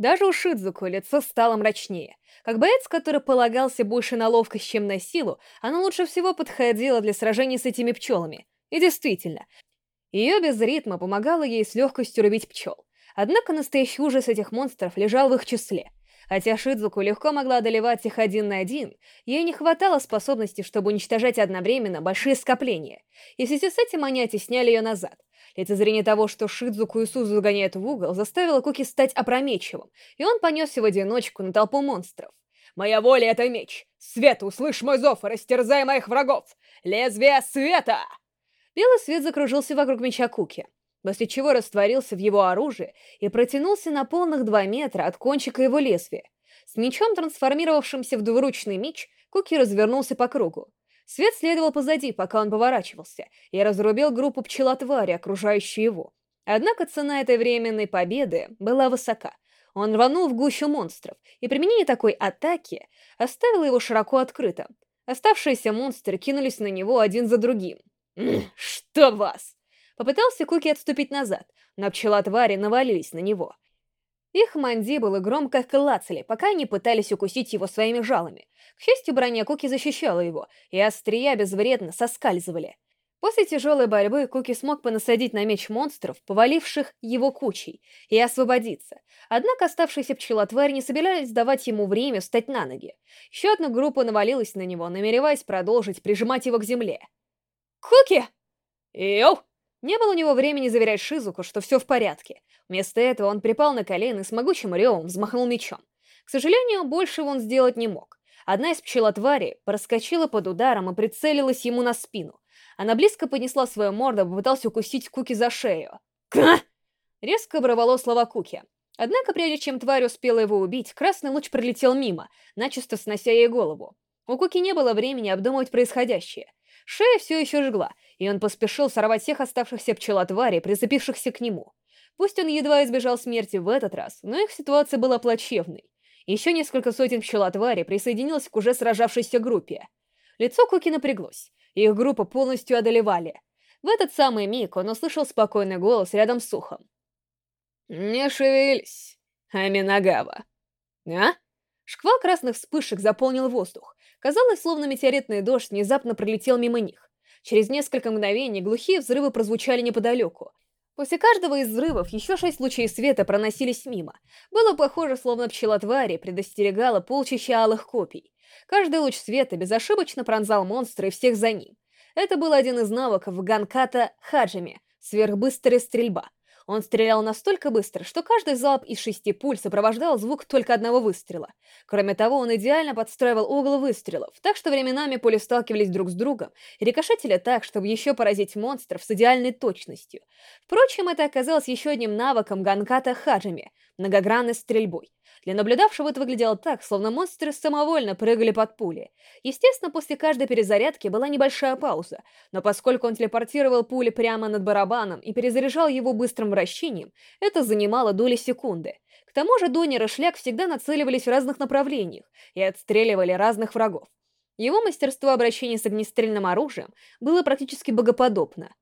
Даже у Шидзуку лицо стало мрачнее. Как боец, который полагался больше на ловкость, чем на силу, она лучше всего подходила для сражений с этими пчелами. И действительно, ее без ритма помогала ей с легкостью рубить пчел. Однако настоящий ужас этих монстров лежал в их числе. Хотя Шидзуку легко могла одолевать их один на один, ей не хватало способности, чтобы уничтожать одновременно большие скопления. И в связи с этим они оттесняли ее назад. Лицезрение того, что Шидзуку и Сузу загоняют в угол, заставило Куки стать опрометчивым, и он понесся в одиночку на толпу монстров. «Моя воля — это меч! Свет, услышь мой зов и растерзай моих врагов! Лезвие света!» Белый свет закружился вокруг меча Куки, после чего растворился в его оружии и протянулся на полных два метра от кончика его лезвия. С мечом, трансформировавшимся в двуручный меч, Куки развернулся по кругу. Свет следовал позади, пока он поворачивался, и разрубил группу пчелотвари, окружающую его. Однако цена этой временной победы была высока. Он рванул в гущу монстров, и применение такой атаки оставило его широко открытым. Оставшиеся монстры кинулись на него один за другим. «Что вас?» Попытался Куки отступить назад, но пчелотвари навалились на него. Их мандибулы громко клацали, пока они пытались укусить его своими жалами. К счастью, броня Куки защищала его, и острия безвредно соскальзывали. После тяжелой борьбы Куки смог понасадить на меч монстров, поваливших его кучей, и освободиться. Однако оставшиеся пчелотвари не собирались давать ему время встать на ноги. Еще одна группа навалилась на него, намереваясь продолжить прижимать его к земле. «Куки!» «Йоу!» Не было у него времени заверять Шизуку, что все в порядке. Вместо этого он припал на колено и с могучим ревом взмахнул мечом. К сожалению, большего он сделать не мог. Одна из пчелотварей проскочила под ударом и прицелилась ему на спину. Она близко поднесла свою морду и попыталась укусить Куки за шею. «Ка!» Резко оборвало слова Куки. Однако, прежде чем тварь успела его убить, красный луч пролетел мимо, начисто снося ей голову. У Куки не было времени обдумывать происходящее. Шея все еще жгла, и он поспешил сорвать всех оставшихся пчелотварей, прицепившихся к нему. Пусть он едва избежал смерти в этот раз, но их ситуация была плачевной. Еще несколько сотен пчелотварей присоединилось к уже сражавшейся группе. Лицо Куки напряглось, их группа полностью одолевали. В этот самый миг он услышал спокойный голос рядом с ухом. «Не шевелись, Аминагава». «А?» Шквал красных вспышек заполнил воздух. Казалось, словно метеоритный дождь внезапно пролетел мимо них. Через несколько мгновений глухие взрывы прозвучали неподалеку. После каждого из взрывов еще шесть лучей света проносились мимо. Было похоже, словно пчелотвари предостерегала полчища алых копий. Каждый луч света безошибочно пронзал монстра и всех за ним. Это был один из навыков Ганката Хаджими — сверхбыстрая стрельба — он стрелял настолько быстро, что каждый залп из шести пуль сопровождал звук только одного выстрела. Кроме того, он идеально подстраивал угол выстрелов, так что временами пули сталкивались друг с другом и рикошетили так, чтобы еще поразить монстров с идеальной точностью. Впрочем, это оказалось еще одним навыком Ганката Хаджими — многогранной стрельбой. Для наблюдавшего это выглядело так, словно монстры самовольно прыгали под пули. Естественно, после каждой перезарядки была небольшая пауза, но поскольку он телепортировал пули прямо над барабаном и перезаряжал его быстрым вращением, это занимало доли секунды. К тому же Донер и Шляк всегда нацеливались в разных направлениях и отстреливали разных врагов. Его мастерство обращения с огнестрельным оружием было практически богоподобно.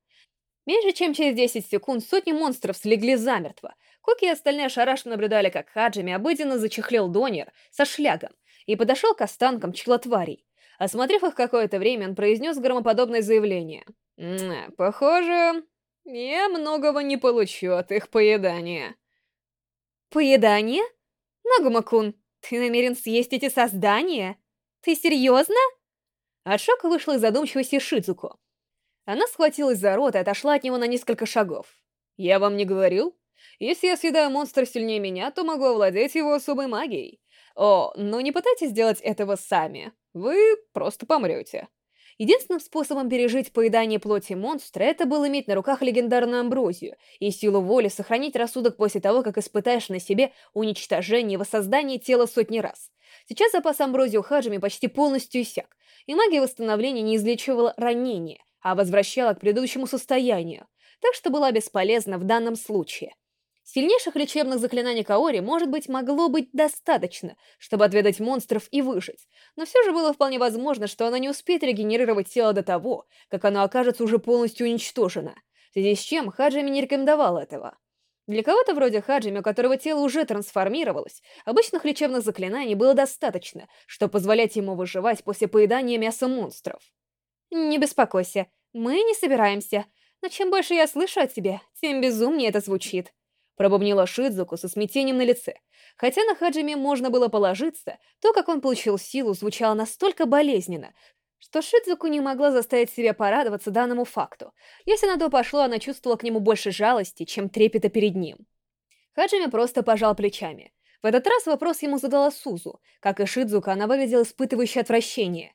Меньше чем через 10 секунд сотни монстров слегли замертво, Куки и остальные ошарашенно наблюдали, как Хаджими обыденно зачехлил Донер со шлягом и подошел к останкам челотварей. Осмотрев их какое-то время, он произнес громоподобное заявление. «Похоже, я многого не получу от их поедания». «Поедание? Нагума-кун, ты намерен съесть эти создания? Ты серьезно?» От шока вышла из задумчивости Шидзуко. Она схватилась за рот и отошла от него на несколько шагов. «Я вам не говорил?» Если я съедаю монстра сильнее меня, то могу овладеть его особой магией. О, но не пытайтесь сделать этого сами. Вы просто помрете. Единственным способом пережить поедание плоти монстра это было иметь на руках легендарную амброзию и силу воли сохранить рассудок после того, как испытаешь на себе уничтожение и воссоздание тела сотни раз. Сейчас запас амброзии у Хаджими почти полностью иссяк, и магия восстановления не излечивала ранения, а возвращала к предыдущему состоянию, так что была бесполезна в данном случае. Сильнейших лечебных заклинаний Каори, может быть, могло быть достаточно, чтобы отведать монстров и выжить, но все же было вполне возможно, что она не успеет регенерировать тело до того, как оно окажется уже полностью уничтожено, в связи с чем Хаджими не рекомендовал этого. Для кого-то вроде Хаджими, у которого тело уже трансформировалось, обычных лечебных заклинаний было достаточно, чтобы позволять ему выживать после поедания мяса монстров. «Не беспокойся, мы не собираемся, но чем больше я слышу от тебя, тем безумнее это звучит», пробубнила Шидзуку со смятением на лице. Хотя на Хаджими можно было положиться, то, как он получил силу, звучало настолько болезненно, что Шидзуку не могла заставить себя порадоваться данному факту. Если на то пошло, она чувствовала к нему больше жалости, чем трепета перед ним. Хаджими просто пожал плечами. В этот раз вопрос ему задала Сузу. Как и Шидзука, она выглядела испытывающей отвращение.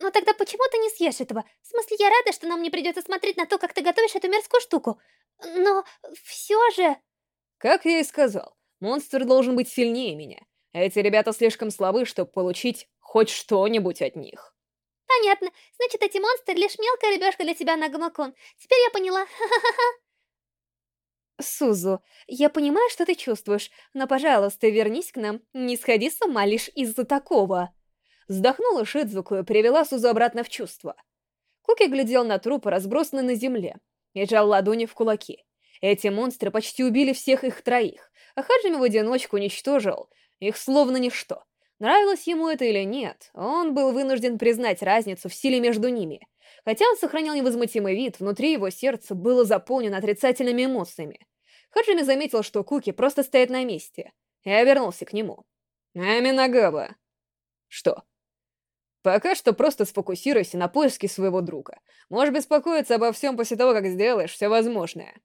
«Ну тогда почему ты не съешь этого? В смысле, я рада, что нам не придется смотреть на то, как ты готовишь эту мерзкую штуку. Но все же...» Как я и сказал, монстр должен быть сильнее меня. Эти ребята слишком слабы, чтобы получить хоть что-нибудь от них. Понятно. Значит, эти монстры лишь мелкая рыбешка для тебя, Нагамакон. Теперь я поняла. Сузу, я понимаю, что ты чувствуешь, но, пожалуйста, вернись к нам. Не сходи с ума лишь из-за такого. Вздохнула Шидзуку и привела Сузу обратно в чувство. Куки глядел на трупы, разбросанные на земле, и жал ладони в кулаки. Эти монстры почти убили всех их троих, а Хаджими в одиночку уничтожил их словно ничто. Нравилось ему это или нет, он был вынужден признать разницу в силе между ними. Хотя он сохранял невозмутимый вид, внутри его сердца было заполнено отрицательными эмоциями. Хаджими заметил, что Куки просто стоит на месте, и обернулся к нему. «Аминагаба!» «Что?» «Пока что просто сфокусируйся на поиске своего друга. Можешь беспокоиться обо всем после того, как сделаешь все возможное.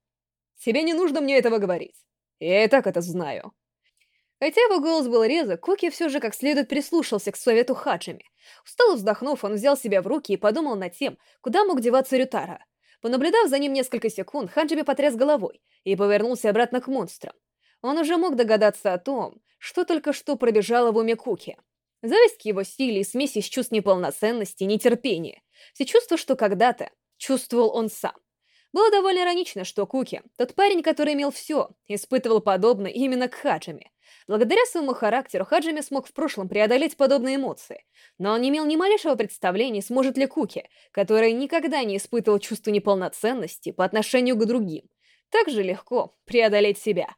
Тебе не нужно мне этого говорить. Я и так это знаю». Хотя его голос был резок, Куки все же как следует прислушался к совету Хаджими. Устало вздохнув, он взял себя в руки и подумал над тем, куда мог деваться Рютара. Понаблюдав за ним несколько секунд, Хаджими потряс головой и повернулся обратно к монстрам. Он уже мог догадаться о том, что только что пробежало в уме Куки. Зависть к его силе и смесь из чувств неполноценности и нетерпения. Все чувства, что когда-то чувствовал он сам. Было довольно иронично, что Куки, тот парень, который имел все, испытывал подобно именно к Хаджими. Благодаря своему характеру Хаджими смог в прошлом преодолеть подобные эмоции, но он не имел ни малейшего представления, сможет ли Куки, который никогда не испытывал чувство неполноценности по отношению к другим, так же легко преодолеть себя.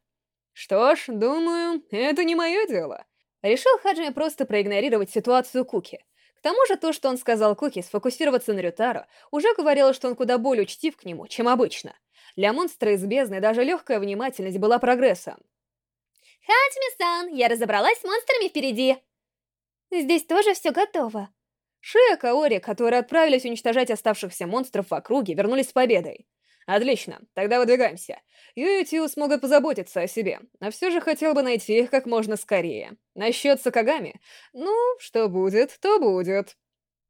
Что ж, думаю, это не мое дело. Решил Хаджими просто проигнорировать ситуацию Куки. К тому же то, что он сказал Куки, сфокусироваться на Рютаро, уже говорило, что он куда более учтив к нему, чем обычно. Для монстра из бездны даже легкая внимательность была прогрессом. Хачми-сан, я разобралась с монстрами впереди. Здесь тоже все готово. Шия и Каори, которые отправились уничтожать оставшихся монстров в округе, вернулись с победой. Отлично, тогда выдвигаемся. Ю и смогут позаботиться о себе, а все же хотел бы найти их как можно скорее. Насчет Сакагами, ну, что будет, то будет.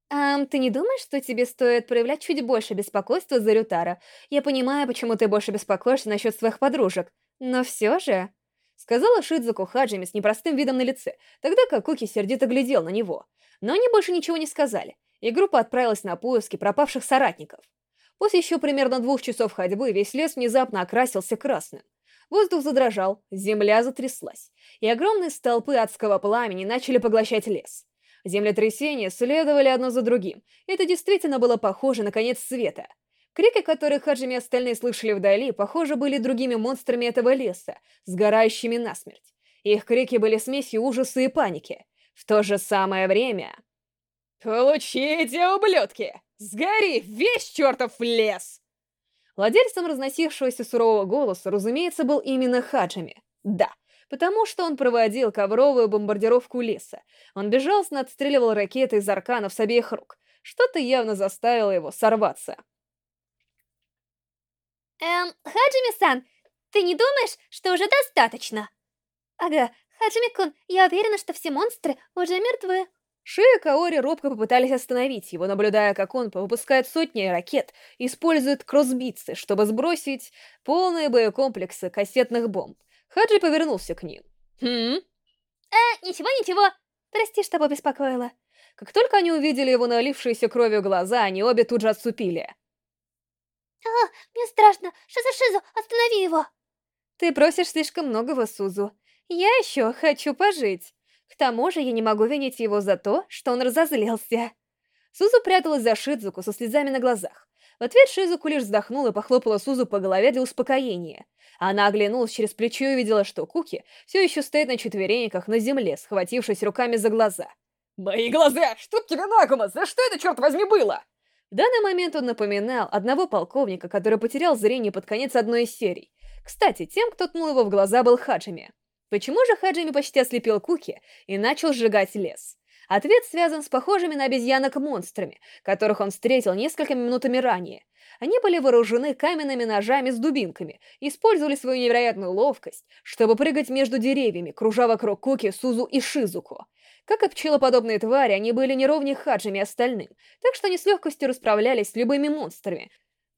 Эм, ты не думаешь, что тебе стоит проявлять чуть больше беспокойства за Рютара? Я понимаю, почему ты больше беспокоишься насчет своих подружек, но все же... Сказала Шидзуку Хаджими с непростым видом на лице, тогда как Куки сердито глядел на него. Но они больше ничего не сказали, и группа отправилась на поиски пропавших соратников. После еще примерно двух часов ходьбы весь лес внезапно окрасился красным. Воздух задрожал, земля затряслась, и огромные столпы адского пламени начали поглощать лес. Землетрясения следовали одно за другим, это действительно было похоже на конец света — Крики, которые Хаджими и остальные слышали вдали, похоже, были другими монстрами этого леса, сгорающими насмерть. Их крики были смесью ужаса и паники. В то же самое время... «Получите, ублюдки! Сгори весь чертов лес!» Владельцем разносившегося сурового голоса, разумеется, был именно Хаджими. Да, потому что он проводил ковровую бомбардировку леса. Он безжалостно отстреливал ракеты из арканов с обеих рук. Что-то явно заставило его сорваться. Эм, Хаджими-сан, ты не думаешь, что уже достаточно? Ага, Хаджими-кун, я уверена, что все монстры уже мертвы. Ши и Каори робко попытались остановить его, наблюдая, как он выпускает сотни ракет и использует кроссбитсы, чтобы сбросить полные боекомплексы кассетных бомб. Хаджи повернулся к ним. «Хм?» «Э, ничего-ничего. Прости, что побеспокоила». Как только они увидели его налившиеся кровью глаза, они обе тут же отступили. «А, мне страшно! Шизу-Шизу, останови его!» «Ты просишь слишком многого, Сузу. Я еще хочу пожить. К тому же я не могу винить его за то, что он разозлился». Сузу пряталась за Шидзуку со слезами на глазах. В ответ Шизуку лишь вздохнула и похлопала Сузу по голове для успокоения. Она оглянулась через плечо и увидела, что Куки все еще стоит на четвереньках на земле, схватившись руками за глаза. «Мои глаза! Что тебе, Нагума? За что это, черт возьми, было?» В данный момент он напоминал одного полковника, который потерял зрение под конец одной из серий. Кстати, тем, кто ткнул его в глаза, был Хаджими. Почему же Хаджими почти ослепил Куки и начал сжигать лес? Ответ связан с похожими на обезьянок монстрами, которых он встретил несколькими минутами ранее. Они были вооружены каменными ножами с дубинками и использовали свою невероятную ловкость, чтобы прыгать между деревьями, кружа вокруг Куки, Сузу и Шизуку. Как и пчелоподобные твари, они были неровнее Хаджими остальным, так что они с легкостью расправлялись с любыми монстрами,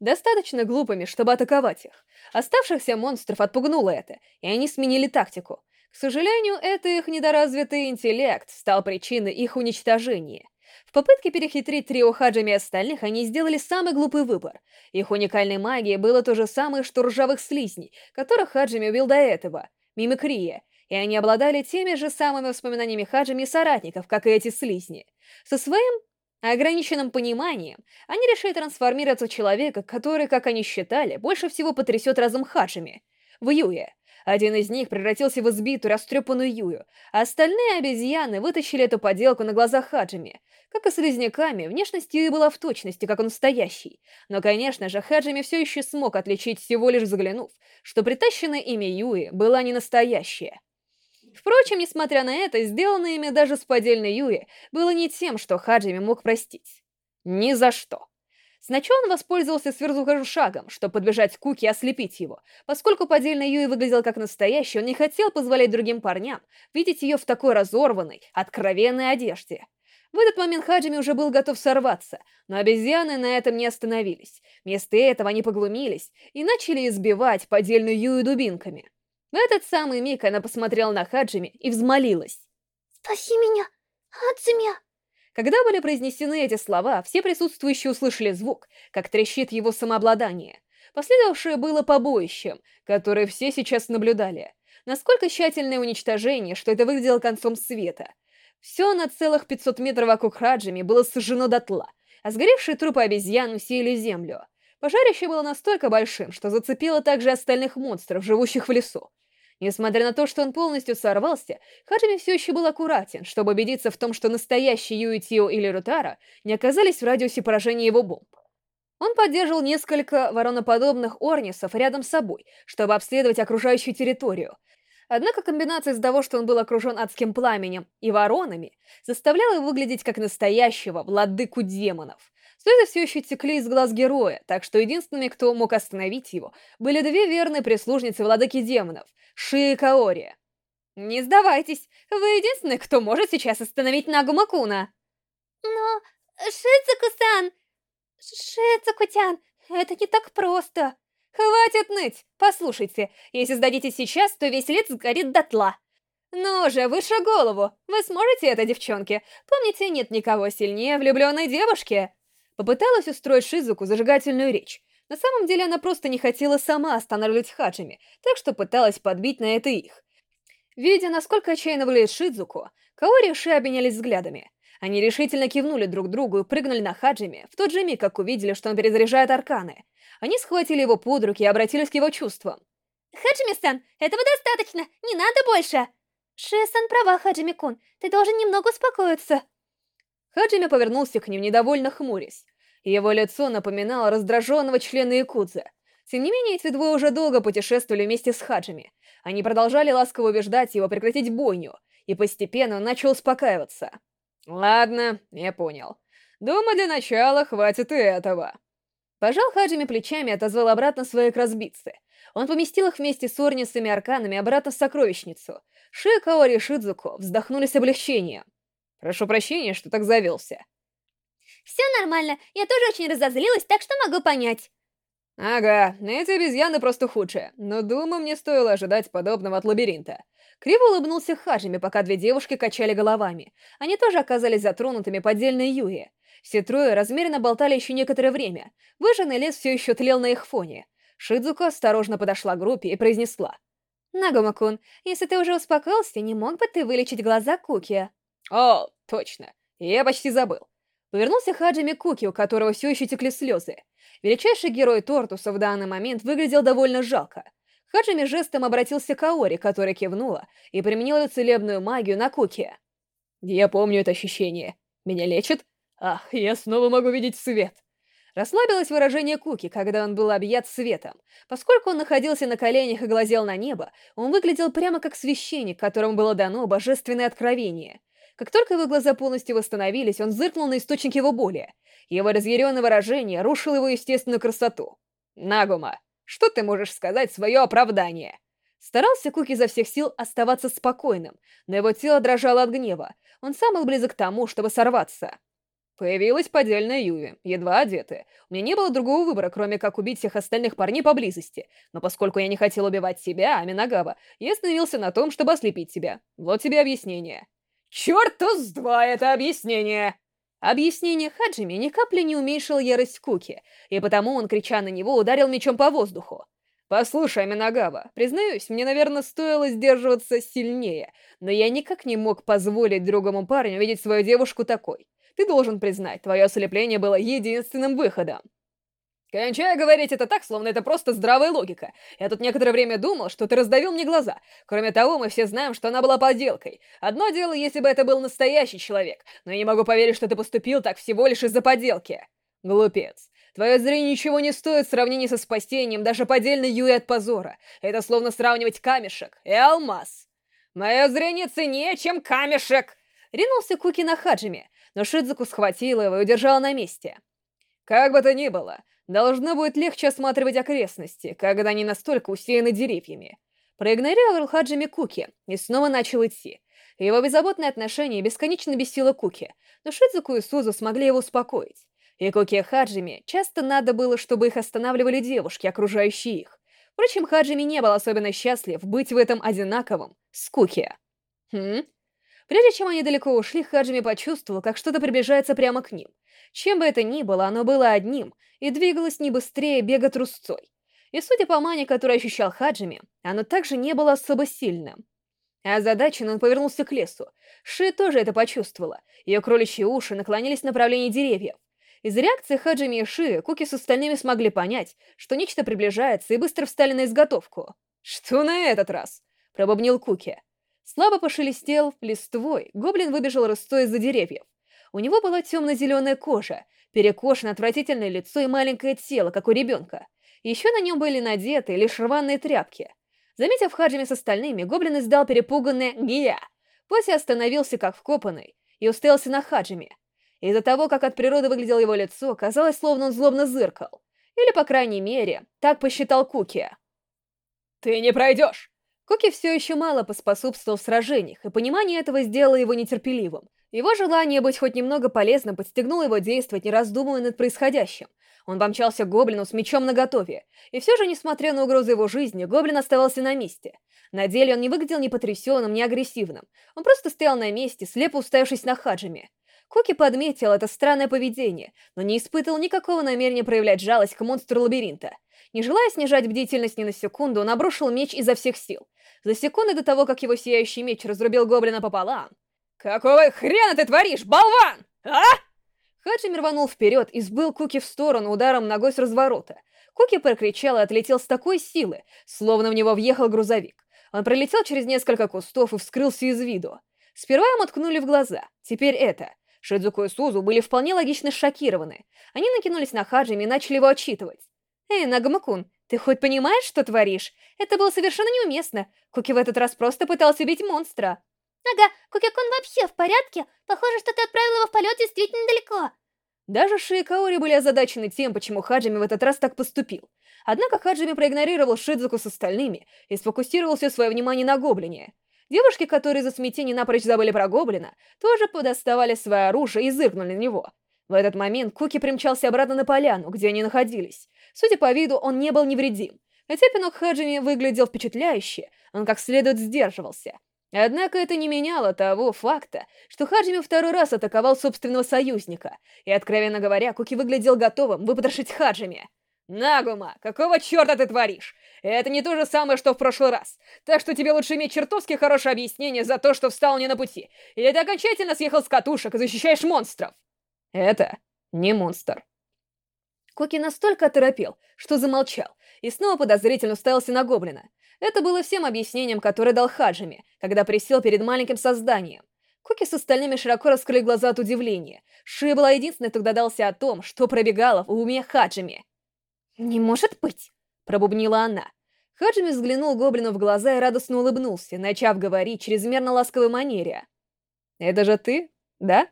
достаточно глупыми, чтобы атаковать их. Оставшихся монстров отпугнуло это, и они сменили тактику. К сожалению, это их недоразвитый интеллект стал причиной их уничтожения. В попытке перехитрить трио Хаджами и остальных они сделали самый глупый выбор. Их уникальной магией было то же самое, что ржавых слизней, которых Хаджими убил до этого, мимикрия, и они обладали теми же самыми воспоминаниями Хаджими и соратников, как и эти слизни. Со своим ограниченным пониманием они решили трансформироваться в человека, который, как они считали, больше всего потрясет разум Хаджими, в Юя. Один из них превратился в избитую, растрепанную Юю, а остальные обезьяны вытащили эту поделку на глазах Хаджими. Как и с слизняками, внешность Юи была в точности, как он настоящий. Но, конечно же, Хаджими все еще смог отличить всего лишь взглянув, что притащенное имя Юи была не настоящая. Впрочем, несмотря на это, сделанное ими даже с поддельной Юи было не тем, что Хаджими мог простить. Ни за что. Сначала он воспользовался сверхзвуковым шагом, чтобы подбежать к Куки и ослепить его. Поскольку поддельная Юи выглядела как настоящая, он не хотел позволять другим парням видеть ее в такой разорванной, откровенной одежде. В этот момент Хаджими уже был готов сорваться, но обезьяны на этом не остановились. Вместо этого они поглумились и начали избивать поддельную Юи дубинками. В этот самый миг она посмотрела на Хаджими и взмолилась. «Спаси меня, Ацумя!» Когда были произнесены эти слова, все присутствующие услышали звук, как трещит его самообладание. Последовавшее было побоищем, которое все сейчас наблюдали. Насколько тщательное уничтожение, что это выглядело концом света. Все на целых 500 метров вокруг Хаджими было сожжено дотла, а сгоревшие трупы обезьян усеяли землю. Пожарище было настолько большим, что зацепило также остальных монстров, живущих в лесу. Несмотря на то, что он полностью сорвался, Хаджими все еще был аккуратен, чтобы убедиться в том, что настоящие Юитио или Рутара не оказались в радиусе поражения его бомб. Он поддерживал несколько вороноподобных орнисов рядом с собой, чтобы обследовать окружающую территорию. Однако комбинация из того, что он был окружен адским пламенем и воронами, заставляла его выглядеть как настоящего владыку демонов. Слезы все еще текли из глаз героя, так что единственными, кто мог остановить его, были две верные прислужницы владыки демонов, Ши и Каори. «Не сдавайтесь, вы единственный, кто может сейчас остановить Нагумакуна!» «Но... Шицуку-сан... Шицуку-тян, это не так просто!» «Хватит ныть! Послушайте, если сдадите сейчас, то весь лес сгорит дотла!» «Ну же, выше голову! Вы сможете это, девчонки? Помните, нет никого сильнее влюбленной девушки!» Попыталась устроить Шизуку зажигательную речь. На самом деле она просто не хотела сама останавливать Хаджими, так что пыталась подбить на это их. Видя, насколько отчаянно выглядит Шидзуку, Каори и Ши обменялись взглядами. Они решительно кивнули друг другу и прыгнули на Хаджими, в тот же миг, как увидели, что он перезаряжает арканы. Они схватили его под руки и обратились к его чувствам. «Хаджими-сан, этого достаточно, не надо больше!» «Ши-сан права, Хаджими-кун, ты должен немного успокоиться!» Хаджими повернулся к ним, недовольно хмурясь. Его лицо напоминало раздраженного члена Якудза. Тем не менее, эти двое уже долго путешествовали вместе с Хаджими. Они продолжали ласково убеждать его прекратить бойню, и постепенно он начал успокаиваться. «Ладно, я понял. Думаю, для начала хватит и этого». Пожал Хаджими плечами и отозвал обратно свои кразбитцы. Он поместил их вместе с Орнисами и Арканами обратно в сокровищницу. Ши, и Шидзуко вздохнули с облегчением. Прошу прощения, что так завелся. Все нормально, я тоже очень разозлилась, так что могу понять. Ага, эти обезьяны просто худшие, но думаю, мне стоило ожидать подобного от лабиринта. Криво улыбнулся Хаджими, пока две девушки качали головами. Они тоже оказались затронутыми поддельной Юи. Все трое размеренно болтали еще некоторое время. Выжженный лес все еще тлел на их фоне. Шидзуко осторожно подошла к группе и произнесла. «Нагома-кун, если ты уже успокоился, не мог бы ты вылечить глаза Куки?» О, точно. Я почти забыл. Повернулся Хаджими Куки, у которого все еще текли слезы. Величайший герой Тортуса в данный момент выглядел довольно жалко. Хаджими жестом обратился к Аори, которая кивнула, и применила целебную магию на Куки. «Я помню это ощущение. Меня лечит? Ах, я снова могу видеть свет!» Расслабилось выражение Куки, когда он был объят светом. Поскольку он находился на коленях и глазел на небо, он выглядел прямо как священник, которому было дано божественное откровение. Как только его глаза полностью восстановились, он зыркнул на источник его боли. Его разъяренное выражение рушило его естественную красоту. «Нагума, что ты можешь сказать свое оправдание?» Старался Куки изо всех сил оставаться спокойным, но его тело дрожало от гнева. Он сам был близок к тому, чтобы сорваться. Появилась поддельная Юви, едва одетая. У меня не было другого выбора, кроме как убить всех остальных парней поблизости. Но поскольку я не хотел убивать себя, Аминагава, я остановился на том, чтобы ослепить тебя. Вот тебе объяснение. Чёрта с два это объяснение! Объяснение Хаджими ни капли не уменьшило ярость Куки, и потому он, крича на него, ударил мечом по воздуху. «Послушай, Аминагава, признаюсь, мне, наверное, стоило сдерживаться сильнее, но я никак не мог позволить другому парню видеть свою девушку такой. Ты должен признать, твое ослепление было единственным выходом. Кончай говорить это так, словно это просто здравая логика. Я тут некоторое время думал, что ты раздавил мне глаза. Кроме того, мы все знаем, что она была подделкой. Одно дело, если бы это был настоящий человек, но я не могу поверить, что ты поступил так всего лишь из-за подделки. Глупец. Твое зрение ничего не стоит в сравнении со спасением даже поддельной Юи от позора. Это словно сравнивать камешек и алмаз. Мое зрение ценнее, чем камешек! Ринулся Куки на Хаджими, но Шидзуку схватила его и удержала на месте. Как бы то ни было, должно будет легче осматривать окрестности, когда они настолько усеяны деревьями. Проигнорировал Хаджими Куки и снова начал идти. Его беззаботное отношение бесконечно бесило Куки, но Шидзуку и Сузу смогли его успокоить. И Куки и Хаджими часто надо было, чтобы их останавливали девушки, окружающие их. Впрочем, Хаджими не был особенно счастлив быть в этом одинаковом Куки. Хм? Прежде чем они далеко ушли, Хаджими почувствовал, как что-то приближается прямо к ним. Чем бы это ни было, оно было одним и двигалось не быстрее бега трусцой. И судя по мане, которую ощущал Хаджими, оно также не было особо сильным. Озадачен он повернулся к лесу. Ши тоже это почувствовала. Ее кроличьи уши наклонились в направлении деревьев. Из реакции Хаджими и Ши Куки с остальными смогли понять, что нечто приближается, и быстро встали на изготовку. «Что на этот раз?» — пробубнил Куки. Слабо пошелестел листвой, гоблин выбежал рыстой из-за деревьев. У него была темно-зеленая кожа, перекошено отвратительное лицо и маленькое тело, как у ребенка. Еще на нем были надеты лишь рваные тряпки. Заметив Хаджими с остальными, гоблин издал перепуганное «Гия!», после остановился как вкопанный и уставился на Хаджими. Из-за того, как от природы выглядело его лицо, казалось, словно он злобно зыркал. Или, по крайней мере, так посчитал Куки. «Ты не пройдешь!» Куки все еще мало поспособствовал в сражениях, и понимание этого сделало его нетерпеливым. Его желание быть хоть немного полезным подстегнуло его действовать, не раздумывая над происходящим. Он помчался к Гоблину с мечом наготове, и все же, несмотря на угрозы его жизни, Гоблин оставался на месте. На деле он не выглядел ни потрясенным, ни агрессивным. Он просто стоял на месте, слепо уставившись на Хаджими. Куки подметил это странное поведение, но не испытывал никакого намерения проявлять жалость к монстру лабиринта. Не желая снижать бдительность ни на секунду, он обрушил меч изо всех сил. За секунды до того, как его сияющий меч разрубил гоблина пополам. «Какого хрена ты творишь, болван? А?» Хаджими рванул вперед и сбыл Куки в сторону ударом ногой с разворота. Куки прокричал и отлетел с такой силы, словно в него въехал грузовик. Он пролетел через несколько кустов и вскрылся из виду. Сперва ему ткнули в глаза, теперь это. Шидзуку и Сузу были вполне логично шокированы. Они накинулись на Хаджими и начали его отчитывать. «Эй, Нагамакун, ты хоть понимаешь, что творишь? Это было совершенно неуместно. Куки в этот раз просто пытался убить монстра». «Ага, Куки-кун вообще в порядке? Похоже, что ты отправил его в полет действительно далеко». Даже Ши и Каори были озадачены тем, почему Хаджими в этот раз так поступил. Однако Хаджими проигнорировал Шидзуку с остальными и сфокусировал все свое внимание на гоблине. Девушки, которые за смятение напрочь забыли про гоблина, тоже подоставали свое оружие и зыркнули на него. В этот момент Куки примчался обратно на поляну, где они находились. Судя по виду, он не был невредим. Хотя пинок Хаджими выглядел впечатляюще, он как следует сдерживался. Однако это не меняло того факта, что Хаджими второй раз атаковал собственного союзника, и, откровенно говоря, Куки выглядел готовым выпотрошить Хаджими. «Нагума, какого черта ты творишь? Это не то же самое, что в прошлый раз. Так что тебе лучше иметь чертовски хорошее объяснение за то, что встал мне на пути. Или ты окончательно съехал с катушек и защищаешь монстров?» Это не монстр. Коки настолько оторопел, что замолчал, и снова подозрительно уставился на гоблина. Это было всем объяснением, которое дал Хаджими, когда присел перед маленьким созданием. Коки с остальными широко раскрыли глаза от удивления. Шия была единственной, кто догадался о том, что пробегало в уме Хаджими. «Не может быть!» — пробубнила она. Хаджими взглянул гоблину в глаза и радостно улыбнулся, начав говорить чрезмерно ласковой манере. «Это же ты, да,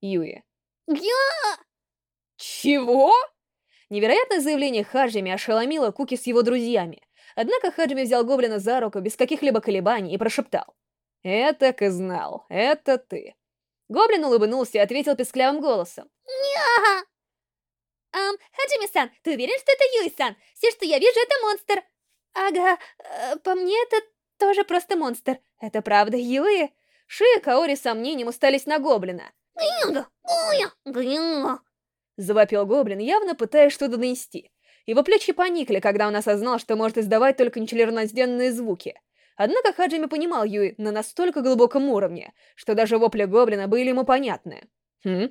Юи?» Я! «Чего?» Невероятное заявление Хаджими ошеломило Куки с его друзьями. Однако Хаджими взял гоблина за руку без каких-либо колебаний и прошептал. «Я так и знал, это ты». Гоблин улыбнулся и ответил песклявым голосом. Я! Ам, Хаджими-сан, ты уверен, что это Юй-сан? Все, что я вижу, это монстр. Ага, э, по мне это тоже просто монстр. Это правда Юи? Ши и Каори с сомнением устались на гоблина. Завопил гоблин, явно пытаясь что-то донести. Его плечи поникли, когда он осознал, что может издавать только нечленораздельные звуки. Однако Хаджими понимал Юи на настолько глубоком уровне, что даже вопли гоблина были ему понятны. Хм?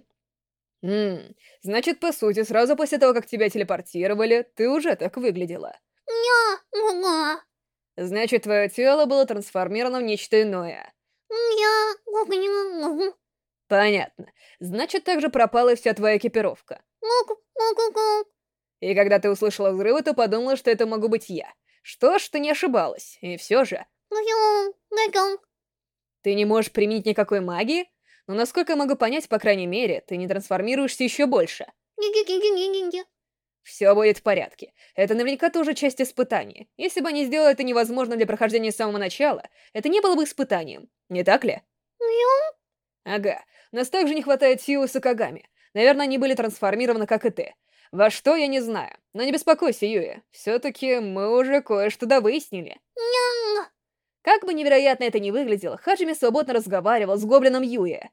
Хм, значит, по сути, сразу после того, как тебя телепортировали, ты уже так выглядела. Ня, Значит, твое тело было трансформировано в нечто иное. Ня, Понятно. Значит, также пропала и вся твоя экипировка. И когда ты услышала взрывы, то подумала, что это могу быть я. Что ж, ты не ошибалась. И все же... Ты не можешь применить никакой магии? Но насколько я могу понять, по крайней мере, ты не трансформируешься еще больше. Все будет в порядке. Это наверняка тоже часть испытания. Если бы они сделали это невозможно для прохождения с самого начала, это не было бы испытанием. Не так ли? Ага. Нас также не хватает силы Сакагами. Наверное, они были трансформированы, как и ты. Во что, я не знаю. Но не беспокойся, Юя. Все-таки мы уже кое-что довыяснили. Как бы невероятно это ни выглядело, Хаджими свободно разговаривал с гоблином Юя.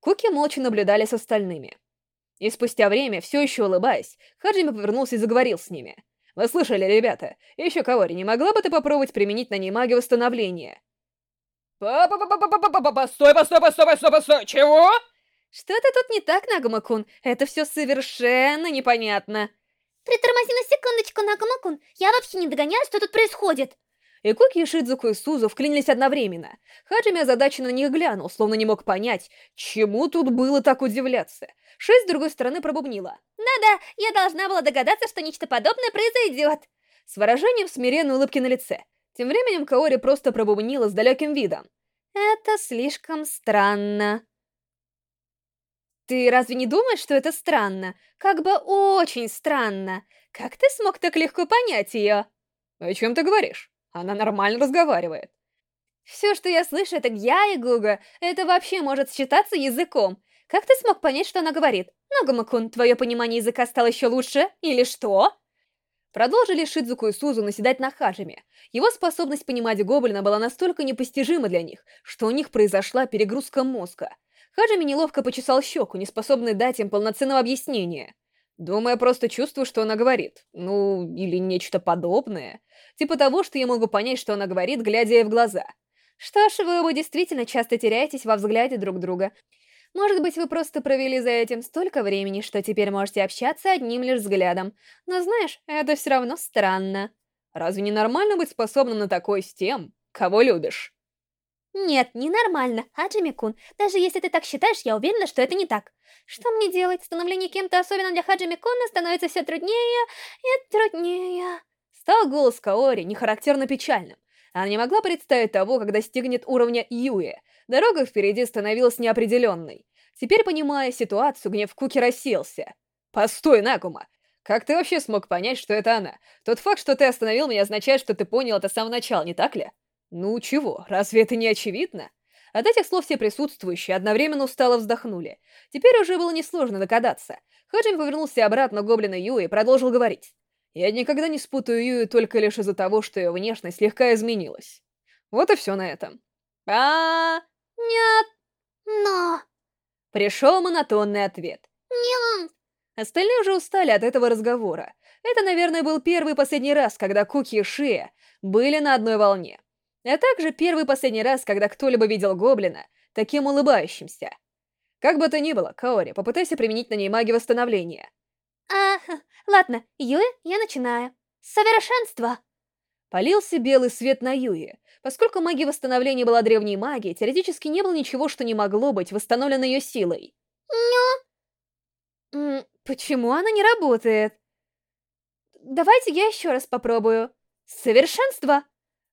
Куки молча наблюдали с остальными. И спустя время, все еще улыбаясь, Хаджими повернулся и заговорил с ними. «Вы слышали, ребята? Еще Каори, не могла бы ты попробовать применить на ней магию восстановления?» Постой, постой, постой, постой, постой, чего? Что-то тут не так, Нагума-кун. Это все совершенно непонятно. Притормози на секундочку, Нагума-кун. Я вообще не догоняю, что тут происходит. И Куки, Шидзуку и Сузу вклинились одновременно. Хаджими озадаченно на них глянул, словно не мог понять, чему тут было так удивляться. Шесть с другой стороны пробубнила. Да-да, я должна была догадаться, что нечто подобное произойдет. С выражением смиренной улыбки на лице. Тем временем Каори просто пробубнила с далеким видом. «Это слишком странно». «Ты разве не думаешь, что это странно? Как бы очень странно. Как ты смог так легко понять ее?» «О чем ты говоришь? Она нормально разговаривает». «Все, что я слышу, это Гья и Гуга. Это вообще может считаться языком. Как ты смог понять, что она говорит? Ногума-кун, твое понимание языка стало еще лучше? Или что?» Продолжили Шидзуку и Сузу наседать на Хаджиме. Его способность понимать гоблина была настолько непостижима для них, что у них произошла перегрузка мозга. Хаджими неловко почесал щеку, не способный дать им полноценного объяснения. Думаю, просто чувствую, что она говорит. Ну, или нечто подобное. Типа того, что я могу понять, что она говорит, глядя ей в глаза. Что ж, вы оба действительно часто теряетесь во взгляде друг друга. Может быть, вы просто провели за этим столько времени, что теперь можете общаться одним лишь взглядом. Но знаешь, это все равно странно. Разве не нормально быть способным на такое с тем, кого любишь? Нет, ненормально, Хаджими-кун. Даже если ты так считаешь, я уверена, что это не так. Что мне делать? Становление кем-то особенно для Хаджими-куна становится все труднее и труднее. Стал голос Каори нехарактерно печальным. Она не могла представить того, когда достигнет уровня Юи, Дорога впереди становилась неопределенной. Теперь, понимая ситуацию, гнев Куки рассеялся. «Постой, Накума! Как ты вообще смог понять, что это она? Тот факт, что ты остановил меня, означает, что ты понял это с самого начала, не так ли? Ну чего, разве это не очевидно?» От этих слов все присутствующие одновременно устало вздохнули. Теперь уже было несложно догадаться. Хаджин повернулся обратно к гоблину Юи и продолжил говорить. «Я никогда не спутаю Юи только лишь из-за того, что ее внешность слегка изменилась. Вот и все на этом. а, -а, -а «Нет, но...» Пришел монотонный ответ. «Нет». Остальные уже устали от этого разговора. Это, наверное, был первый и последний раз, когда Куки и Шия были на одной волне. А также первый и последний раз, когда кто-либо видел Гоблина таким улыбающимся. Как бы то ни было, Каори, попытайся применить на ней магию восстановления. А, ладно, Юэ, я начинаю. Совершенство! Полился белый свет на Юе. Поскольку магия восстановления была древней магией, теоретически не было ничего, что не могло быть восстановлено ее силой. Но... почему она не работает? Давайте я еще раз попробую. Совершенство!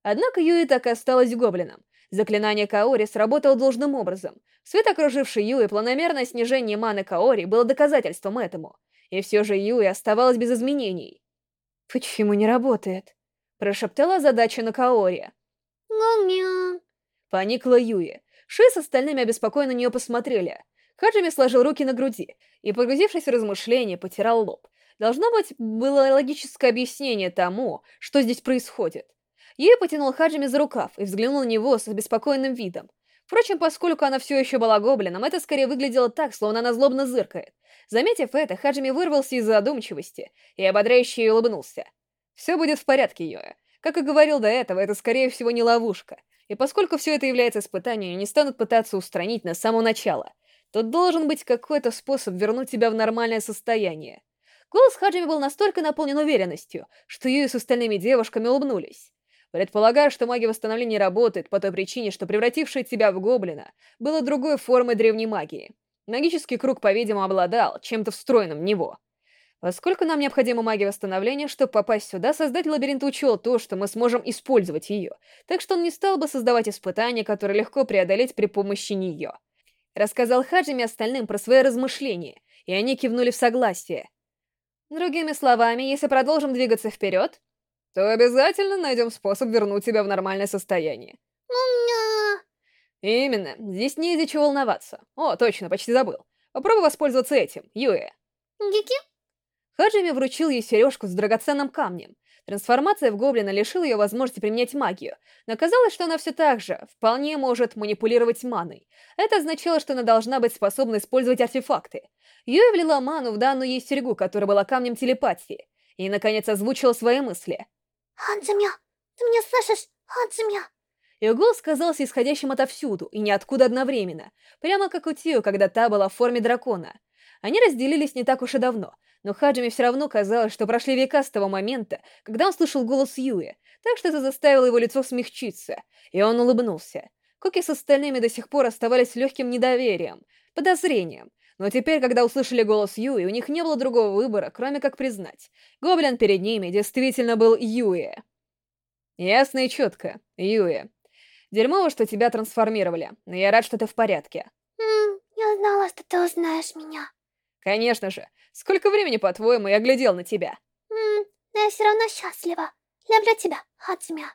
Однако Юи так и осталась гоблином. Заклинание Каори сработало должным образом. Свет, окруживший Юи, планомерное снижение маны Каори было доказательством этому. И все же Юи оставалась без изменений. «Почему не работает?» — прошептала задача на Каори. Гумя. Поникла Юи. Ши с остальными обеспокоенно на нее посмотрели. Хаджими сложил руки на груди и, погрузившись в размышления, потирал лоб. Должно быть, было логическое объяснение тому, что здесь происходит. Юи потянул Хаджими за рукав и взглянул на него с обеспокоенным видом. Впрочем, поскольку она все еще была гоблином, это скорее выглядело так, словно она злобно зыркает. Заметив это, Хаджими вырвался из задумчивости и ободряюще улыбнулся. «Все будет в порядке, Йоя. Как и говорил до этого, это скорее всего не ловушка. И поскольку все это является испытанием, не станут пытаться устранить на самого начала. Тут должен быть какой-то способ вернуть тебя в нормальное состояние». Голос Хаджими был настолько наполнен уверенностью, что Юи с остальными девушками улыбнулись. Предполагаю, что магия восстановления работает по той причине, что превратившая тебя в гоблина была другой формой древней магии. Магический круг, по-видимому, обладал чем-то встроенным в него. Поскольку нам необходима магия восстановления, чтобы попасть сюда, создатель лабиринта учел то, что мы сможем использовать ее, так что он не стал бы создавать испытания, которые легко преодолеть при помощи нее. Рассказал Хаджими остальным про свои размышления, и они кивнули в согласие. Другими словами, если продолжим двигаться вперед, то обязательно найдем способ вернуть тебя в нормальное состояние. Именно, здесь не из-за чего волноваться. О, точно, почти забыл. Попробуй воспользоваться этим, Юэ. Гики. Хаджими вручил ей сережку с драгоценным камнем. Трансформация в гоблина лишила ее возможности применять магию, но оказалось, что она все так же вполне может манипулировать маной. Это означало, что она должна быть способна использовать артефакты. Юэ влила ману в данную ей серьгу, которая была камнем телепатии, и, наконец, озвучила свои мысли. Хадзумя, ты меня слышишь? Хадзумя. Ее голос казался исходящим отовсюду и ниоткуда одновременно, прямо как у Тио, когда та была в форме дракона. Они разделились не так уж и давно, но Хаджиме все равно казалось, что прошли века с того момента, когда он слышал голос Юи, так что это заставило его лицо смягчиться, и он улыбнулся. Коки с остальными до сих пор оставались легким недоверием, подозрением, но теперь, когда услышали голос Юи, у них не было другого выбора, кроме как признать. Гоблин перед ними действительно был Юи. Ясно и четко, Юи. Дерьмово, что тебя трансформировали, но я рад, что ты в порядке. М я знала, что ты узнаешь меня. Конечно же. Сколько времени, по-твоему, я глядел на тебя? М но я все равно счастлива. Люблю тебя, Хадзумя.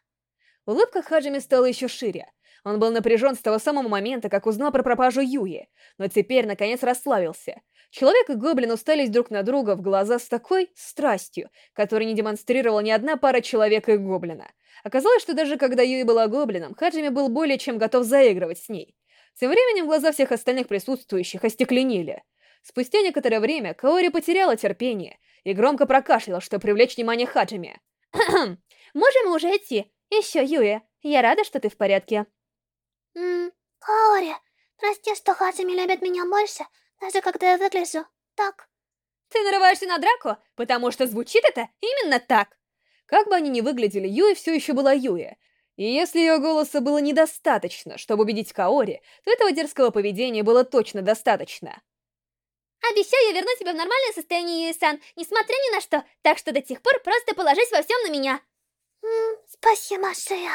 Улыбка Хаджими стала еще шире. Он был напряжен с того самого момента, как узнал про пропажу Юи, но теперь, наконец, расслабился. Человек и гоблин устались друг на друга в глаза с такой страстью, которой не демонстрировала ни одна пара человека и гоблина. Оказалось, что даже когда Юи была гоблином, Хаджими был более чем готов заигрывать с ней. Тем временем глаза всех остальных присутствующих остекленели. Спустя некоторое время Каори потеряла терпение и громко прокашляла, чтобы привлечь внимание Хаджими. Можем уже идти. Еще, Юи, я рада, что ты в порядке. Ммм, Каори, прости, что Хаджими любит меня больше, даже когда я выгляжу так. Ты нарываешься на драку, потому что звучит это именно так. Как бы они ни выглядели, Юи все еще была Юи. И если ее голоса было недостаточно, чтобы убедить Каори, то этого дерзкого поведения было точно достаточно. Обещаю верну тебя в нормальное состояние, Юи-сан, несмотря ни на что, так что до тех пор просто положись во всем на меня. Ммм, спасибо, Шия.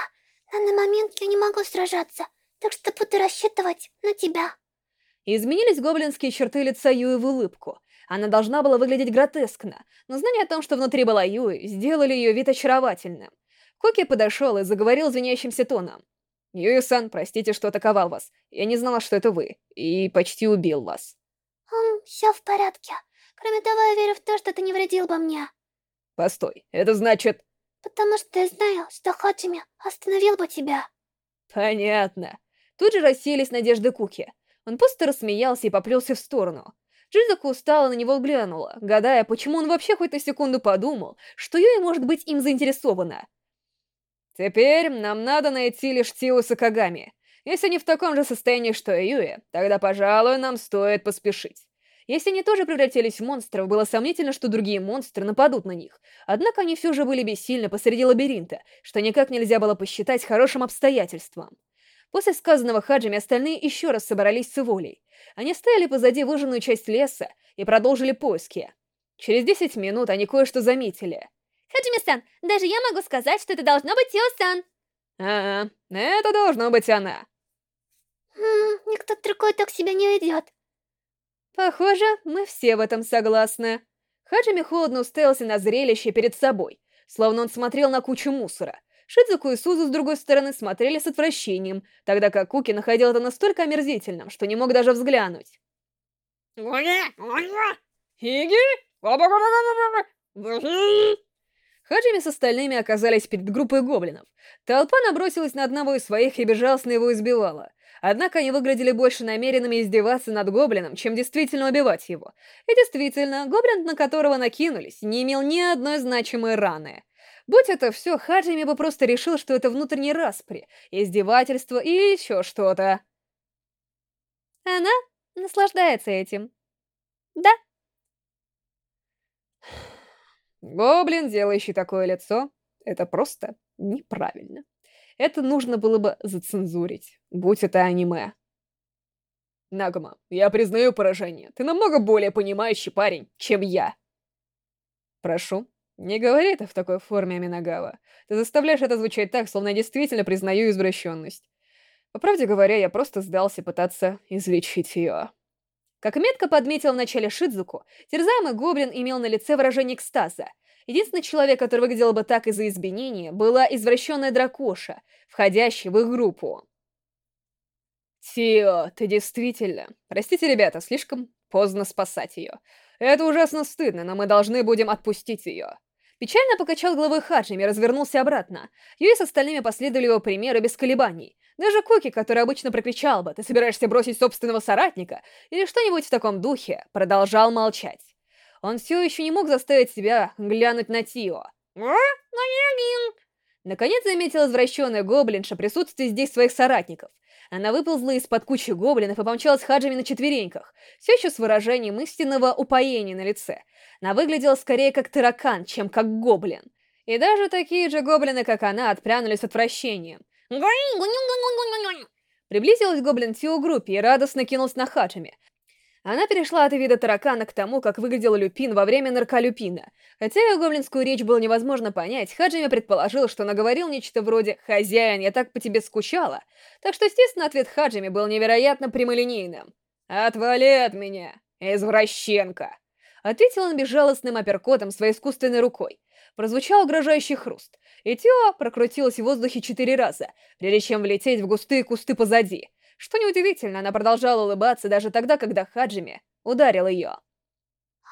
На данный момент я не могу сражаться так что буду рассчитывать на тебя. Изменились гоблинские черты лица Юи в улыбку. Она должна была выглядеть гротескно, но знание о том, что внутри была Юи, сделали ее вид очаровательным. Коки подошел и заговорил звенящимся тоном. «Юи-сан, простите, что атаковал вас. Я не знала, что это вы, и почти убил вас». «Ум, все в порядке. Кроме того, я верю в то, что ты не вредил бы мне». «Постой, это значит...» «Потому что я знаю, что Хаджими остановил бы тебя». «Понятно. Тут же расселись надежды Куки. Он просто рассмеялся и поплелся в сторону. Джизаку устало на него глянула, гадая, почему он вообще хоть на секунду подумал, что Юи может быть им заинтересована. «Теперь нам надо найти лишь Тио Сакагами. Если они в таком же состоянии, что и Юэ, тогда, пожалуй, нам стоит поспешить. Если они тоже превратились в монстров, было сомнительно, что другие монстры нападут на них. Однако они все же были бессильны посреди лабиринта, что никак нельзя было посчитать хорошим обстоятельством. После сказанного Хаджами остальные еще раз собрались с волей. Они стояли позади выжженную часть леса и продолжили поиски. Через 10 минут они кое-что заметили. Хаджими-сан, даже я могу сказать, что это должно быть Тио-сан. А, -а это должно быть она. Хм, никто другой так себя не ведет. Похоже, мы все в этом согласны. Хаджими холодно уставился на зрелище перед собой, словно он смотрел на кучу мусора. Шидзуку и Сузу с другой стороны смотрели с отвращением, тогда как Куки находил это настолько омерзительным, что не мог даже взглянуть. Хаджими с остальными оказались перед группой гоблинов. Толпа набросилась на одного из своих и безжалостно его избивала. Однако они выглядели больше намеренными издеваться над гоблином, чем действительно убивать его. И действительно, гоблин, на которого накинулись, не имел ни одной значимой раны. Будь это все, Хаджими бы просто решил, что это внутренний распри, издевательство или еще что-то. Она наслаждается этим. Да. Гоблин, делающий такое лицо, это просто неправильно. Это нужно было бы зацензурить, будь это аниме. Нагма, я признаю поражение. Ты намного более понимающий парень, чем я. Прошу, не говори это в такой форме, Аминагава. Ты заставляешь это звучать так, словно я действительно признаю извращенность. По правде говоря, я просто сдался пытаться излечить ее. Как метко подметил в начале Шидзуку, терзаемый гоблин имел на лице выражение экстаза, Единственный человек, который выглядел бы так из-за изменения, была извращенная дракоша, входящая в их группу. Тио, ты действительно... Простите, ребята, слишком поздно спасать ее. Это ужасно стыдно, но мы должны будем отпустить ее. Печально покачал головой Хаджими и развернулся обратно. Юи с остальными последовали его примеру без колебаний. Даже Куки, который обычно прокричал бы «Ты собираешься бросить собственного соратника?» или что-нибудь в таком духе, продолжал молчать. Он все еще не мог заставить себя глянуть на Тио. Наконец заметил извращенная гоблинша присутствие здесь своих соратников. Она выползла из-под кучи гоблинов и помчалась хаджами на четвереньках, все еще с выражением истинного упоения на лице. Она выглядела скорее как таракан, чем как гоблин. И даже такие же гоблины, как она, отпрянули с отвращением. Приблизилась гоблин Тио группе и радостно кинулась на хаджами, она перешла от вида таракана к тому, как выглядел Люпин во время нарколюпина. Хотя ее гоблинскую речь было невозможно понять, Хаджими предположил, что она говорил нечто вроде «Хозяин, я так по тебе скучала». Так что, естественно, ответ Хаджими был невероятно прямолинейным. «Отвали от меня, извращенка!» Ответил он безжалостным апперкотом своей искусственной рукой. Прозвучал угрожающий хруст, и Тео прокрутилась в воздухе четыре раза, прежде чем влететь в густые кусты позади — что неудивительно, она продолжала улыбаться даже тогда, когда Хаджими ударил ее.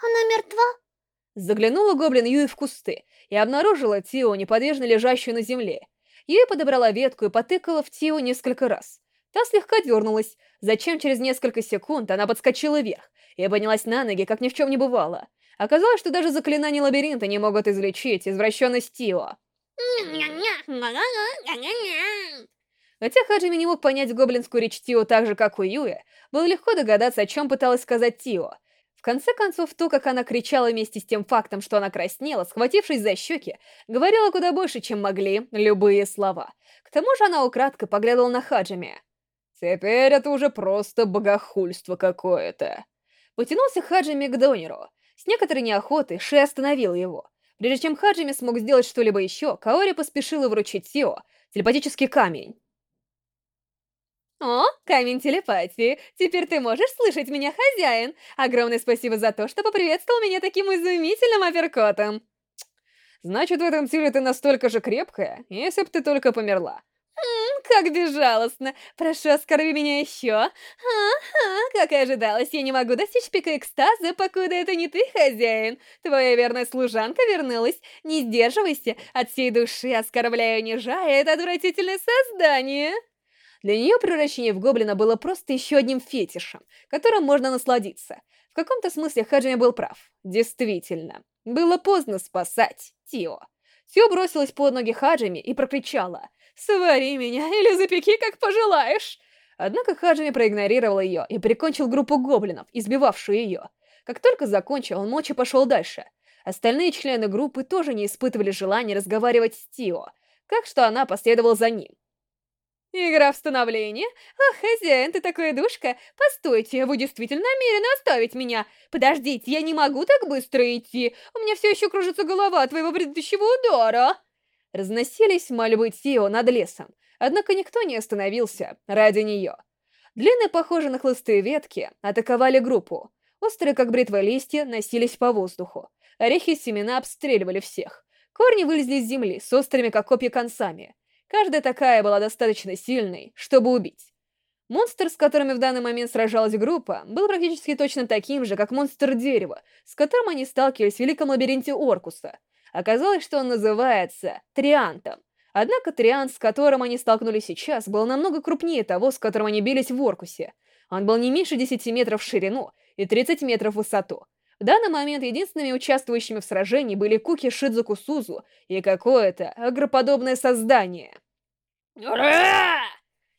«Она мертва?» Заглянула гоблин Юи в кусты и обнаружила Тио, неподвижно лежащую на земле. Юи подобрала ветку и потыкала в Тио несколько раз. Та слегка дернулась, зачем через несколько секунд она подскочила вверх и поднялась на ноги, как ни в чем не бывало. Оказалось, что даже заклинания лабиринта не могут излечить извращенность Тио. Хотя Хаджими не мог понять гоблинскую речь Тио так же, как у Юэ, было легко догадаться, о чем пыталась сказать Тио. В конце концов, то, как она кричала вместе с тем фактом, что она краснела, схватившись за щеки, говорила куда больше, чем могли любые слова. К тому же она украдко поглядывала на Хаджими. «Теперь это уже просто богохульство какое-то». Потянулся Хаджими к Донеру. С некоторой неохотой Ши остановил его. Прежде чем Хаджими смог сделать что-либо еще, Каори поспешила вручить Тио телепатический камень. «О, камень телепатии! Теперь ты можешь слышать меня, хозяин! Огромное спасибо за то, что поприветствовал меня таким изумительным апперкотом!» «Значит, в этом теле ты настолько же крепкая, если б ты только померла!» «Ммм, как безжалостно! Прошу, оскорби меня еще! Ага, как и ожидалось, я не могу достичь пика экстаза, покуда это не ты, хозяин! Твоя верная служанка вернулась! Не сдерживайся, от всей души оскорбляю, унижая это отвратительное создание!» Для нее превращение в гоблина было просто еще одним фетишем, которым можно насладиться. В каком-то смысле Хаджими был прав. Действительно, было поздно спасать Тио. Тио бросилась под ноги Хаджими и прокричала «Свари меня или запеки, как пожелаешь!» Однако Хаджими проигнорировал ее и прикончил группу гоблинов, избивавшую ее. Как только закончил, он молча пошел дальше. Остальные члены группы тоже не испытывали желания разговаривать с Тио, как что она последовала за ним. «Игра в становление? Ах, хозяин, ты такая душка! Постойте, вы действительно намерены оставить меня? Подождите, я не могу так быстро идти! У меня все еще кружится голова от твоего предыдущего удара!» Разносились мольбы Тио над лесом, однако никто не остановился ради нее. Длинные, похожие на хлыстые ветки, атаковали группу. Острые, как бритва листья, носились по воздуху. Орехи и семена обстреливали всех. Корни вылезли из земли с острыми, как копья, концами. Каждая такая была достаточно сильной, чтобы убить. Монстр, с которыми в данный момент сражалась группа, был практически точно таким же, как монстр дерева, с которым они сталкивались в Великом лабиринте Оркуса. Оказалось, что он называется Триантом. Однако Триант, с которым они столкнулись сейчас, был намного крупнее того, с которым они бились в Оркусе. Он был не меньше 10 метров в ширину и 30 метров в высоту. В данный момент единственными участвующими в сражении были Куки Шидзуку Сузу и какое-то агроподобное создание. «Ура!»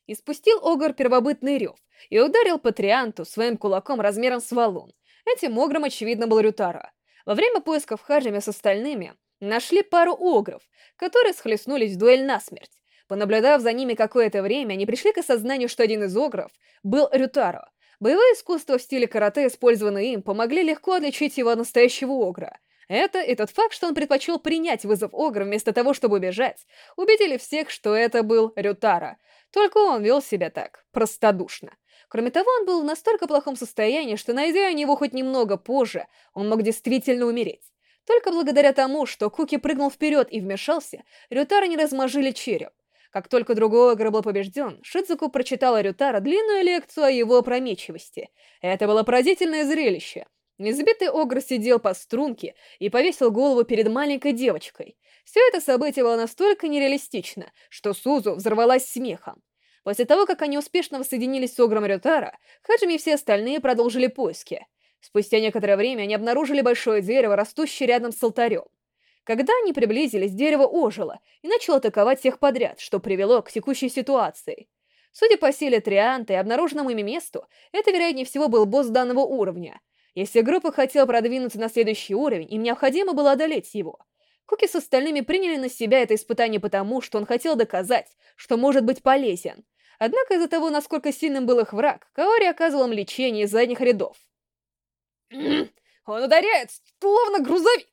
Испустил Огр первобытный рев и ударил по Трианту своим кулаком размером с валун. Этим Огром, очевидно, был Рютара. Во время поисков Хаджими с остальными нашли пару Огров, которые схлестнулись в дуэль насмерть. Понаблюдав за ними какое-то время, они пришли к осознанию, что один из Огров был Рютаро, Боевые искусства в стиле карате, использованные им, помогли легко отличить его от настоящего Огра. Это и тот факт, что он предпочел принять вызов Огра вместо того, чтобы убежать, убедили всех, что это был Рютара. Только он вел себя так, простодушно. Кроме того, он был в настолько плохом состоянии, что, найдя его хоть немного позже, он мог действительно умереть. Только благодаря тому, что Куки прыгнул вперед и вмешался, Рютара не размажили череп. Как только другой Огр был побежден, Шидзуку прочитала Рютара длинную лекцию о его опрометчивости. Это было поразительное зрелище. Избитый Огр сидел по струнке и повесил голову перед маленькой девочкой. Все это событие было настолько нереалистично, что Сузу взорвалась смехом. После того, как они успешно воссоединились с Огром Рютара, Хаджими и все остальные продолжили поиски. Спустя некоторое время они обнаружили большое дерево, растущее рядом с алтарем. Когда они приблизились, дерево ожило и начало атаковать всех подряд, что привело к текущей ситуации. Судя по силе Трианта и обнаруженному ими месту, это, вероятнее всего, был босс данного уровня. Если группа хотела продвинуться на следующий уровень, им необходимо было одолеть его. Куки с остальными приняли на себя это испытание потому, что он хотел доказать, что может быть полезен. Однако из-за того, насколько сильным был их враг, Каори оказывал им лечение из задних рядов. «Он ударяет, словно грузовик!»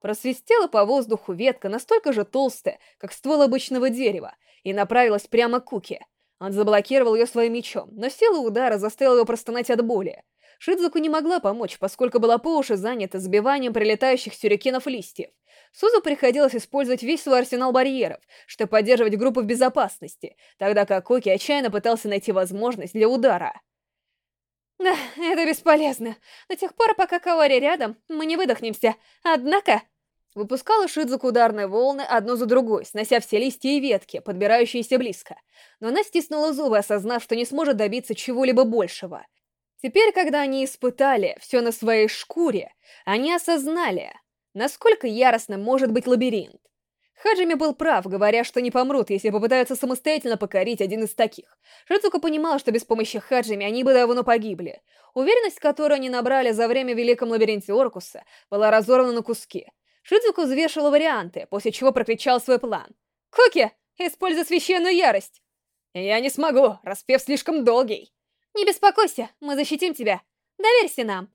Просвистела по воздуху ветка настолько же толстая, как ствол обычного дерева, и направилась прямо к Куке. Он заблокировал ее своим мечом, но сила удара заставила его простонать от боли. Шидзуку не могла помочь, поскольку была по уши занята сбиванием прилетающих сюрикенов листьев. Сузу приходилось использовать весь свой арсенал барьеров, чтобы поддерживать группу в безопасности, тогда как Куки отчаянно пытался найти возможность для удара. Это бесполезно. До тех пор, пока Кавари рядом, мы не выдохнемся. Однако... Выпускала Шидзуку ударные волны одну за другой, снося все листья и ветки, подбирающиеся близко. Но она стиснула зубы, осознав, что не сможет добиться чего-либо большего. Теперь, когда они испытали все на своей шкуре, они осознали, насколько яростным может быть лабиринт. Хаджими был прав, говоря, что не помрут, если попытаются самостоятельно покорить один из таких. Шицука понимал, что без помощи Хаджими они бы давно погибли. Уверенность, которую они набрали за время в Великом Лабиринте Оркуса, была разорвана на куски. Шицука взвешивала варианты, после чего прокричал свой план. «Куки, используй священную ярость!» «Я не смогу, распев слишком долгий!» «Не беспокойся, мы защитим тебя! Доверься нам!»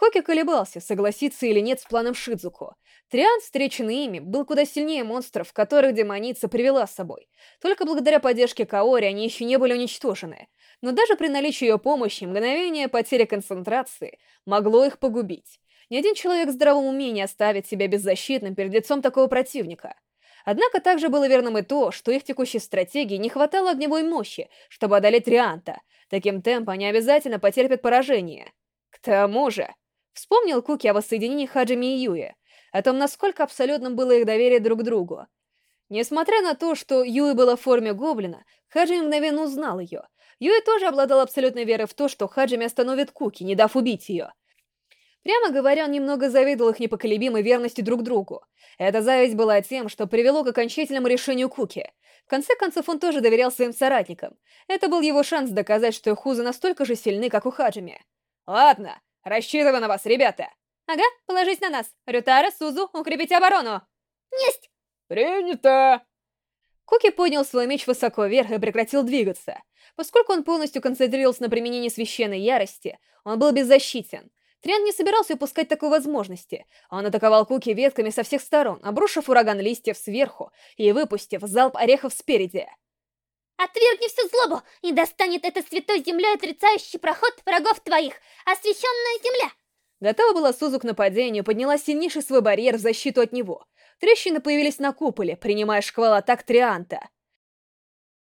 Коки колебался, согласиться или нет с планом Шидзуку. Триан, встреченный ими, был куда сильнее монстров, которых демоница привела с собой. Только благодаря поддержке Каори они еще не были уничтожены. Но даже при наличии ее помощи мгновение потери концентрации могло их погубить. Ни один человек в здравом уме не оставит себя беззащитным перед лицом такого противника. Однако также было верным и то, что их текущей стратегии не хватало огневой мощи, чтобы одолеть Трианта. Таким темпом они обязательно потерпят поражение. К тому же, Вспомнил Куки о воссоединении Хаджими и Юи, о том, насколько абсолютным было их доверие друг другу. Несмотря на то, что Юи была в форме гоблина, Хаджими мгновенно узнал ее. Юи тоже обладал абсолютной верой в то, что Хаджими остановит Куки, не дав убить ее. Прямо говоря, он немного завидовал их непоколебимой верности друг другу. Эта зависть была тем, что привело к окончательному решению Куки. В конце концов, он тоже доверял своим соратникам. Это был его шанс доказать, что Хузы настолько же сильны, как у Хаджими. «Ладно, рассчитываю на вас, ребята!» «Ага, положись на нас. Рютара, Сузу, укрепите оборону!» Есть! Принято! Куки поднял свой меч высоко вверх и прекратил двигаться. Поскольку он полностью концентрировался на применении священной ярости, он был беззащитен. Триан не собирался упускать такой возможности. Он атаковал Куки ветками со всех сторон, обрушив ураган листьев сверху и выпустив залп орехов спереди. Отвергни всю злобу, и достанет этой святой землей отрицающий проход врагов твоих, освященная земля! Готова была Сузу к нападению, подняла сильнейший свой барьер в защиту от него. Трещины появились на куполе, принимая шквал атак Трианта.